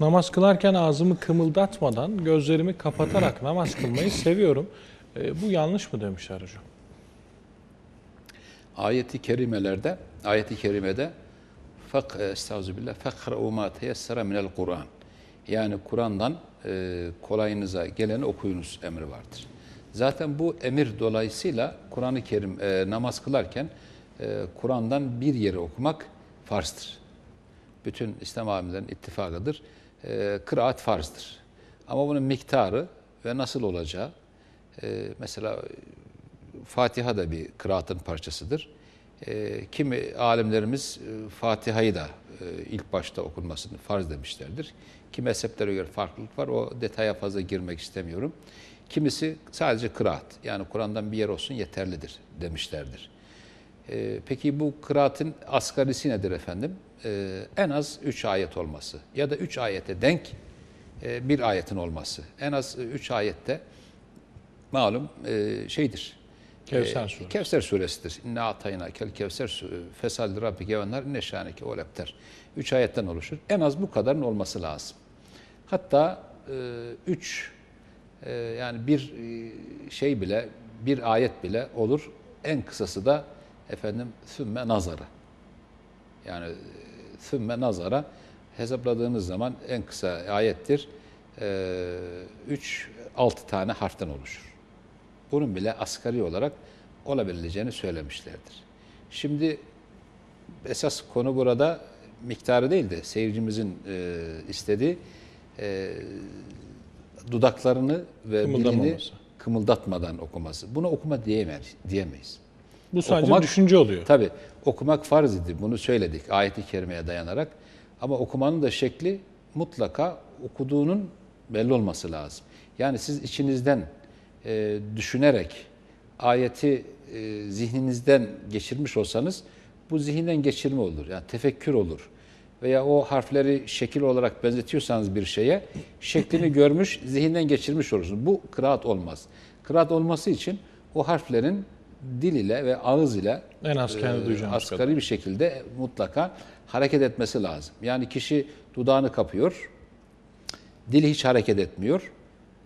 Namaz kılarken ağzımı kımıldatmadan, gözlerimi kapatarak namaz kılmayı seviyorum. E, bu yanlış mı demişler hocam? Ayeti kerimelerde, ayeti kerimede fak estağfirullah fakra'u ma teyessere minel Kur'an. Yani Kur'an'dan e, kolayınıza geleni okuyunuz emri vardır. Zaten bu emir dolayısıyla Kur'an-ı Kerim e, namaz kılarken e, Kur'an'dan bir yeri okumak farzdır. Bütün İslam alimlerin ittifakıdır. E, kıraat farzdır. Ama bunun miktarı ve nasıl olacağı e, mesela Fatiha da bir kıraatın parçasıdır. E, kimi alimlerimiz e, Fatiha'yı da e, ilk başta okunmasını farz demişlerdir. Kimi mezheplere göre farklılık var. O detaya fazla girmek istemiyorum. Kimisi sadece kıraat. Yani Kur'an'dan bir yer olsun yeterlidir demişlerdir. E, peki bu kıraatın asgarisi nedir efendim? E, en az 3 ayet olması ya da 3 ayete denk e, bir ayetin olması. En az 3 ayette malum e, şeydir. Kevser E, suresi. Kevser suresidir. İnne atayna kel kevser su- fesal rabbike ve nar inne şaneke o lepter. Üç ayetten oluşur. En az bu kadarın olması lazım. Hatta e, üç e, yani bir e, şey bile bir ayet bile olur. En kısası da efendim sümme nazara. Yani e, sümme nazara hesapladığınız zaman en kısa ayettir. 3 6 tane harften oluşur. Bunun bile asgari olarak olabileceğini söylemişlerdir. Şimdi esas konu burada miktarı değil de seyircimizin e, istediği e, dudaklarını ve dilini kımıldatmadan okuması. Buna okuma diyemeyiz. diyemeyiz. Bu sadece Okumak- düşünce oluyor. Tabi okumak farz idi. Bunu söyledik ayeti kerimeye dayanarak. Ama okumanın da şekli mutlaka okuduğunun belli olması lazım. Yani siz içinizden e, düşünerek ayeti e, zihninizden geçirmiş olsanız bu zihinden geçirme olur. Yani tefekkür olur. Veya o harfleri şekil olarak benzetiyorsanız bir şeye şeklini görmüş, zihinden geçirmiş olursunuz. Bu kıraat olmaz. Kıraat olması için o harflerin dil ile ve ağız ile En az kendi e, duyacağımız asgari bir şekilde mutlaka hareket etmesi lazım. Yani kişi dudağını kapıyor, dili hiç hareket etmiyor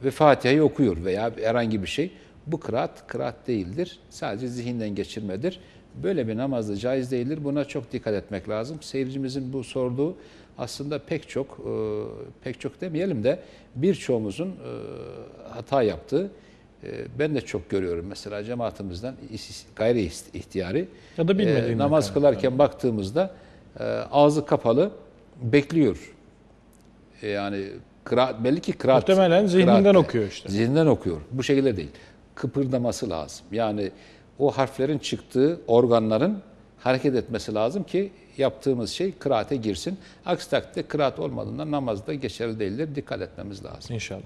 ve Fatiha'yı okuyor veya herhangi bir şey. Bu kıraat, kıraat değildir. Sadece zihinden geçirmedir. Böyle bir namaz da caiz değildir. Buna çok dikkat etmek lazım. Seyircimizin bu sorduğu aslında pek çok, e, pek çok demeyelim de birçoğumuzun e, hata yaptığı, ben de çok görüyorum mesela cemaatimizden gayri ihtiyari Ya da e, namaz kaynaklı. kılarken baktığımızda e, ağzı kapalı bekliyor. E, yani kıra, belli ki kıraat. Muhtemelen zihninden kıraat- okuyor işte. Zihninden okuyor. Bu şekilde değil. Kıpırdaması lazım. Yani o harflerin çıktığı organların hareket etmesi lazım ki yaptığımız şey kıraate girsin. Aksi takdirde kıraat olmadığında namazda geçerli değildir. Dikkat etmemiz lazım. İnşallah.